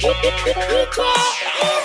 Cooker.